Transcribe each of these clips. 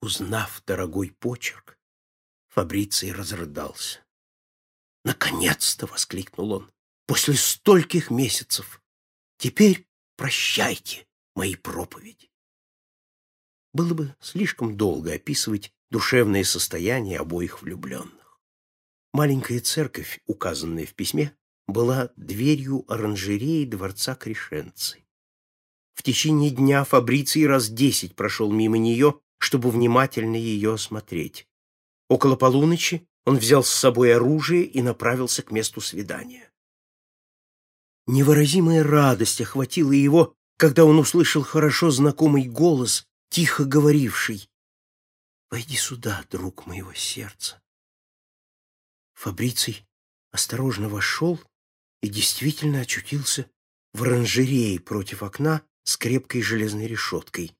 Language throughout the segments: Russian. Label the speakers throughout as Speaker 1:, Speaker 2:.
Speaker 1: Узнав дорогой почерк, Фабриций разрыдался. «Наконец-то!» — воскликнул он. «После стольких месяцев! Теперь прощайте мои проповеди!» Было бы слишком долго описывать душевное состояние обоих влюбленных. Маленькая церковь, указанная в письме, была дверью оранжереи дворца Крешенцы. В течение дня Фабриций раз десять прошел мимо нее, чтобы внимательно ее осмотреть. Около полуночи он взял с собой оружие и направился к месту свидания. Невыразимая радость охватила его, когда он услышал хорошо знакомый голос, тихо говоривший «Войди сюда, друг моего сердца». Фабриций осторожно вошел и действительно очутился в оранжерее против окна с крепкой железной решеткой.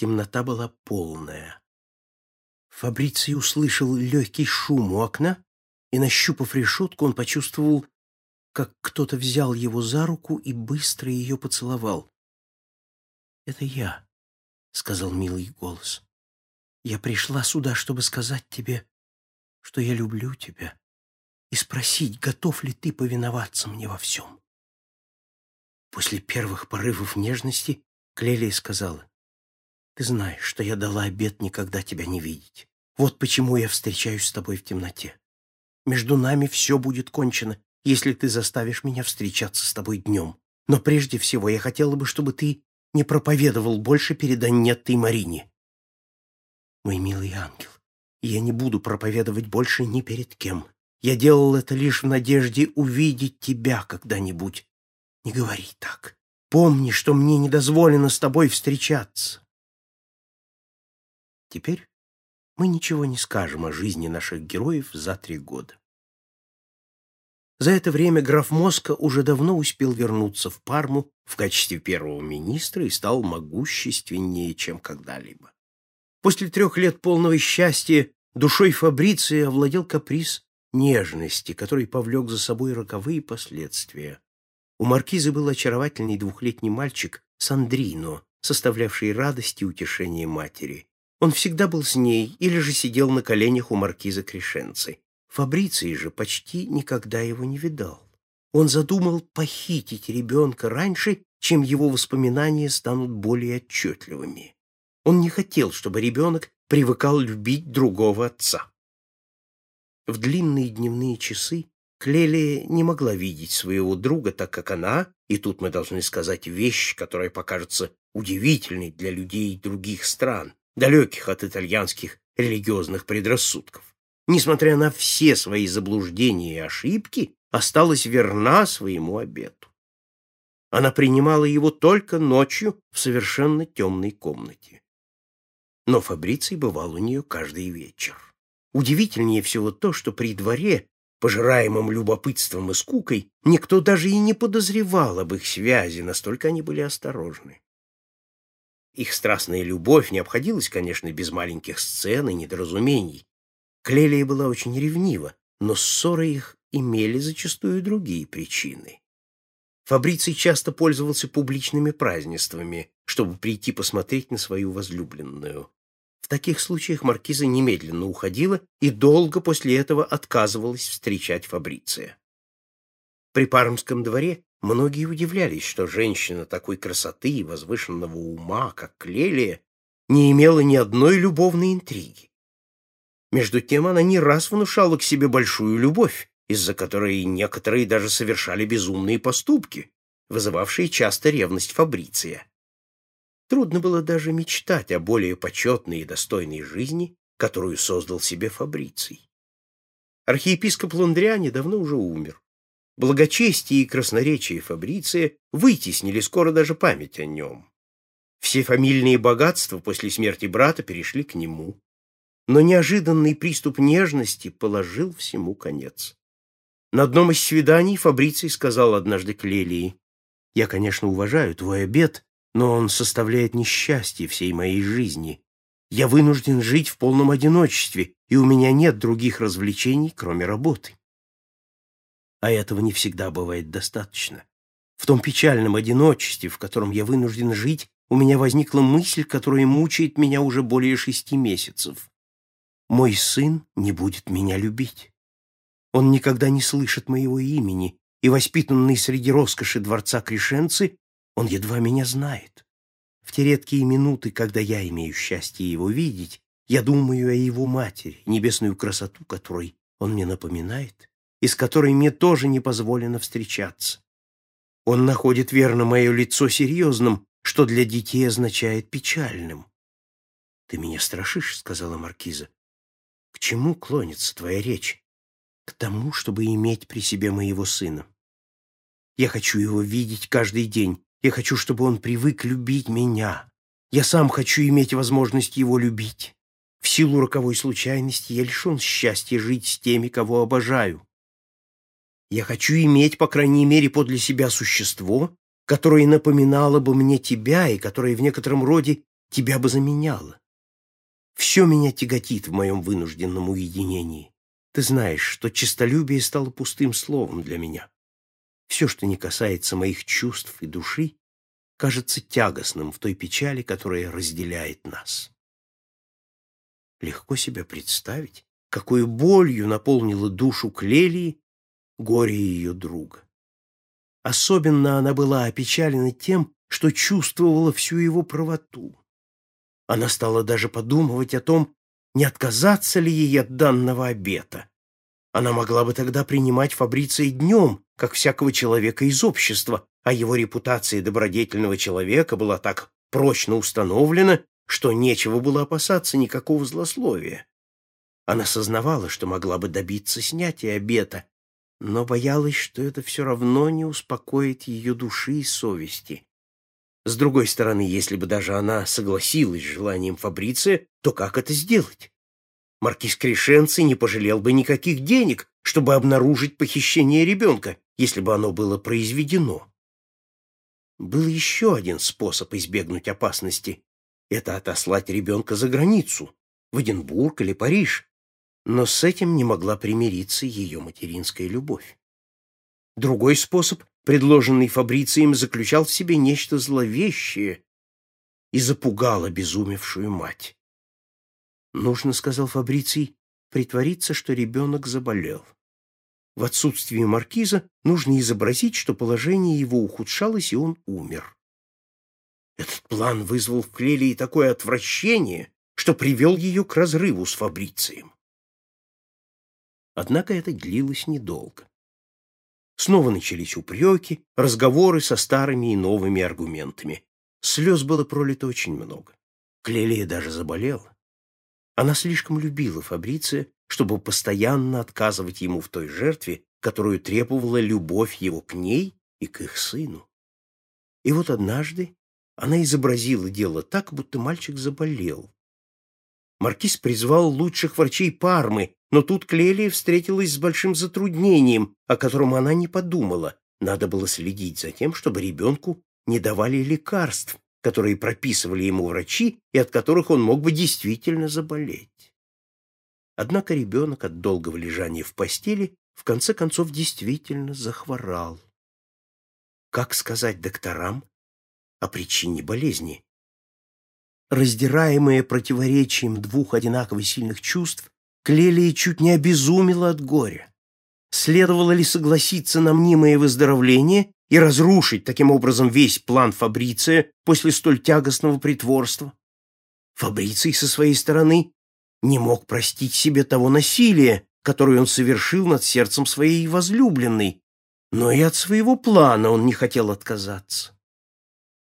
Speaker 1: Темнота была полная. Фабриций услышал легкий шум у окна, и, нащупав решетку, он почувствовал, как кто-то взял его за руку и быстро ее поцеловал. «Это я», — сказал милый голос. «Я пришла сюда, чтобы сказать тебе, что я люблю тебя, и спросить, готов ли ты повиноваться мне во всем». После первых порывов нежности Клелия сказала, «Ты знаешь, что я дала обет никогда тебя не видеть. Вот почему я встречаюсь с тобой в темноте. Между нами все будет кончено, если ты заставишь меня встречаться с тобой днем. Но прежде всего я хотела бы, чтобы ты не проповедовал больше перед Аннеттой Марине. Мой милый ангел, я не буду проповедовать больше ни перед кем. Я делал это лишь в надежде увидеть тебя когда-нибудь. Не говори так. Помни, что мне не дозволено с тобой встречаться. Теперь мы ничего не скажем о жизни наших героев за три года. За это время граф Моска уже давно успел вернуться в Парму в качестве первого министра и стал могущественнее, чем когда-либо. После трех лет полного счастья душой Фабриции овладел каприз нежности, который повлек за собой роковые последствия. У маркизы был очаровательный двухлетний мальчик Сандрино, составлявший радость и утешение матери. Он всегда был с ней или же сидел на коленях у маркиза Крешенцы. Фабриций же почти никогда его не видал. Он задумал похитить ребенка раньше, чем его воспоминания станут более отчетливыми. Он не хотел, чтобы ребенок привыкал любить другого отца. В длинные дневные часы Клелия не могла видеть своего друга, так как она, и тут мы должны сказать вещь, которая покажется удивительной для людей других стран, далеких от итальянских религиозных предрассудков несмотря на все свои заблуждения и ошибки, осталась верна своему обету. Она принимала его только ночью в совершенно темной комнате. Но Фабриций бывал у нее каждый вечер. Удивительнее всего то, что при дворе, пожираемом любопытством и скукой, никто даже и не подозревал об их связи, настолько они были осторожны. Их страстная любовь не обходилась, конечно, без маленьких сцен и недоразумений, Клелия была очень ревнива, но ссоры их имели зачастую другие причины. Фабриций часто пользовался публичными празднествами, чтобы прийти посмотреть на свою возлюбленную. В таких случаях маркиза немедленно уходила и долго после этого отказывалась встречать Фабриция. При Пармском дворе многие удивлялись, что женщина такой красоты и возвышенного ума, как Клелия, не имела ни одной любовной интриги. Между тем она не раз внушала к себе большую любовь, из-за которой некоторые даже совершали безумные поступки, вызывавшие часто ревность Фабриция. Трудно было даже мечтать о более почетной и достойной жизни, которую создал себе Фабриций. Архиепископ Лондриани давно уже умер. Благочестие и красноречие Фабриция вытеснили скоро даже память о нем. Все фамильные богатства после смерти брата перешли к нему но неожиданный приступ нежности положил всему конец. На одном из свиданий Фабриций сказал однажды Клелии, «Я, конечно, уважаю твой обет, но он составляет несчастье всей моей жизни. Я вынужден жить в полном одиночестве, и у меня нет других развлечений, кроме работы». А этого не всегда бывает достаточно. В том печальном одиночестве, в котором я вынужден жить, у меня возникла мысль, которая мучает меня уже более шести месяцев. Мой сын не будет меня любить. Он никогда не слышит моего имени, и, воспитанный среди роскоши дворца Крешенцы, он едва меня знает. В те редкие минуты, когда я имею счастье его видеть, я думаю о его матери, небесную красоту которой он мне напоминает, и с которой мне тоже не позволено встречаться. Он находит верно мое лицо серьезным, что для детей означает печальным. «Ты меня страшишь», — сказала маркиза. «К чему клонится твоя речь?» «К тому, чтобы иметь при себе моего сына. Я хочу его видеть каждый день, я хочу, чтобы он привык любить меня. Я сам хочу иметь возможность его любить. В силу роковой случайности я лишен счастья жить с теми, кого обожаю. Я хочу иметь, по крайней мере, подле себя существо, которое напоминало бы мне тебя и которое в некотором роде тебя бы заменяло. Все меня тяготит в моем вынужденном уединении. Ты знаешь, что честолюбие стало пустым словом для меня. Все, что не касается моих чувств и души, кажется тягостным в той печали, которая разделяет нас. Легко себе представить, какой болью наполнила душу Клелии горе ее друга. Особенно она была опечалена тем, что чувствовала всю его правоту. Она стала даже подумывать о том, не отказаться ли ей от данного обета. Она могла бы тогда принимать Фабриция днем, как всякого человека из общества, а его репутация добродетельного человека была так прочно установлена, что нечего было опасаться никакого злословия. Она сознавала, что могла бы добиться снятия обета, но боялась, что это все равно не успокоит ее души и совести. С другой стороны, если бы даже она согласилась с желанием Фабриция, то как это сделать? Маркиз Крешенци не пожалел бы никаких денег, чтобы обнаружить похищение ребенка, если бы оно было произведено. Был еще один способ избегнуть опасности — это отослать ребенка за границу, в Эдинбург или Париж, но с этим не могла примириться ее материнская любовь. Другой способ, предложенный Фабрицием, заключал в себе нечто зловещее и запугал обезумевшую мать. «Нужно, — сказал Фабриций, — притвориться, что ребенок заболел. В отсутствие маркиза нужно изобразить, что положение его ухудшалось, и он умер. Этот план вызвал в Клелии такое отвращение, что привел ее к разрыву с Фабрицием. Однако это длилось недолго. Снова начались упреки, разговоры со старыми и новыми аргументами. Слез было пролито очень много. Клелия даже заболела. Она слишком любила Фабриция, чтобы постоянно отказывать ему в той жертве, которую требовала любовь его к ней и к их сыну. И вот однажды она изобразила дело так, будто мальчик заболел. Маркиз призвал лучших врачей Пармы, но тут Клелия встретилась с большим затруднением, о котором она не подумала. Надо было следить за тем, чтобы ребенку не давали лекарств, которые прописывали ему врачи и от которых он мог бы действительно заболеть. Однако ребенок от долгого лежания в постели в конце концов действительно захворал. Как сказать докторам о причине болезни? Раздираемая противоречием двух одинаково сильных чувств, Клелия чуть не обезумела от горя. Следовало ли согласиться на мнимое выздоровление и разрушить таким образом весь план Фабриция после столь тягостного притворства? Фабриций со своей стороны не мог простить себе того насилия, которое он совершил над сердцем своей возлюбленной, но и от своего плана он не хотел отказаться.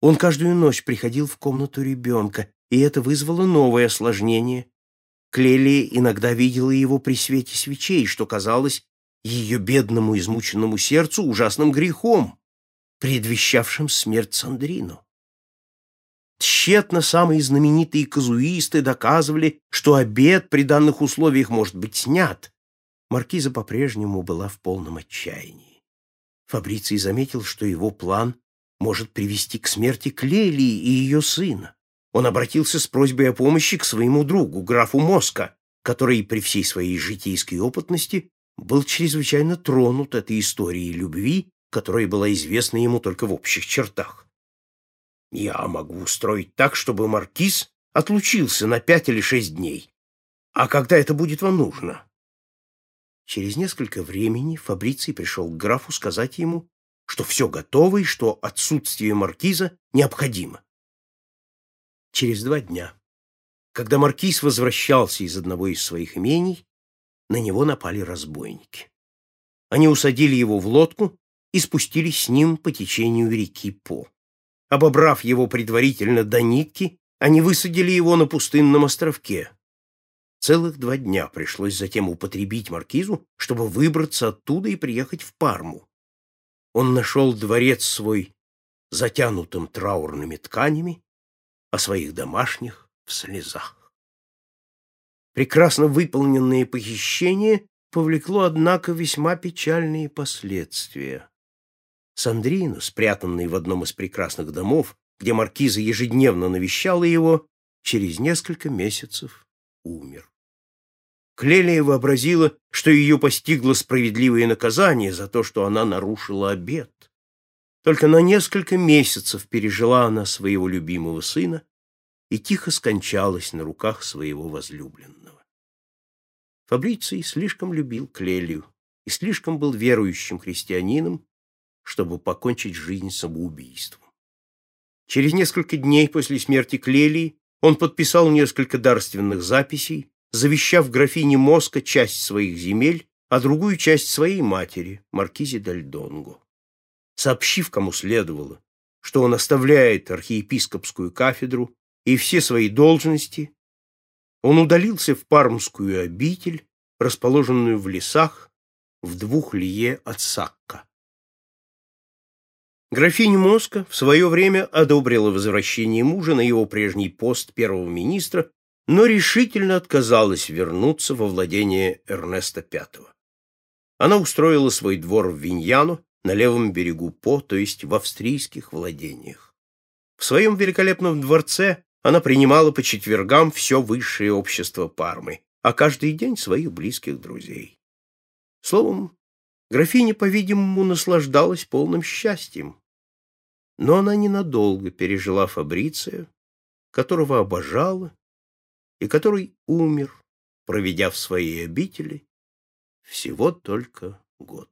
Speaker 1: Он каждую ночь приходил в комнату ребенка, и это вызвало новое осложнение. Клели иногда видела его при свете свечей, что казалось ее бедному измученному сердцу ужасным грехом, предвещавшим смерть Сандрино. Тщетно самые знаменитые казуисты доказывали, что обед при данных условиях может быть снят. Маркиза по-прежнему была в полном отчаянии. Фабриций заметил, что его план может привести к смерти Клелии и ее сына. Он обратился с просьбой о помощи к своему другу, графу Моска, который при всей своей житейской опытности был чрезвычайно тронут этой историей любви, которая была известна ему только в общих чертах. Я могу устроить так, чтобы маркиз отлучился на пять или шесть дней. А когда это будет вам нужно? Через несколько времени Фабриций пришел к графу сказать ему, что все готово и что отсутствие маркиза необходимо. Через два дня, когда маркиз возвращался из одного из своих имений, на него напали разбойники. Они усадили его в лодку и спустились с ним по течению реки По. Обобрав его предварительно до нитки, они высадили его на пустынном островке. Целых два дня пришлось затем употребить маркизу, чтобы выбраться оттуда и приехать в Парму. Он нашел дворец свой затянутым траурными тканями, а своих домашних в слезах. Прекрасно выполненное похищение повлекло, однако, весьма печальные последствия. Сандрина, спрятанный в одном из прекрасных домов, где маркиза ежедневно навещала его, через несколько месяцев умер. Клелия вообразила, что ее постигло справедливое наказание за то, что она нарушила обет. Только на несколько месяцев пережила она своего любимого сына и тихо скончалась на руках своего возлюбленного. Фабриций слишком любил Клелию и слишком был верующим христианином, чтобы покончить жизнь самоубийством. Через несколько дней после смерти Клелии он подписал несколько дарственных записей, завещав графине Моска часть своих земель, а другую часть своей матери, маркизе Дальдонго. Сообщив, кому следовало, что он оставляет архиепископскую кафедру и все свои должности, он удалился в Пармскую обитель, расположенную в лесах в двух лье от Сакка. Графиня Моска в свое время одобрила возвращение мужа на его прежний пост первого министра, но решительно отказалась вернуться во владение Эрнеста V. Она устроила свой двор в Виньяно на левом берегу По, то есть в австрийских владениях. В своем великолепном дворце она принимала по четвергам все высшее общество Пармы, а каждый день своих близких друзей. Словом, Графиня, по-видимому, наслаждалась полным счастьем. Но она ненадолго пережила Фабриция, которого обожала и который умер, проведя в своей обители всего только год.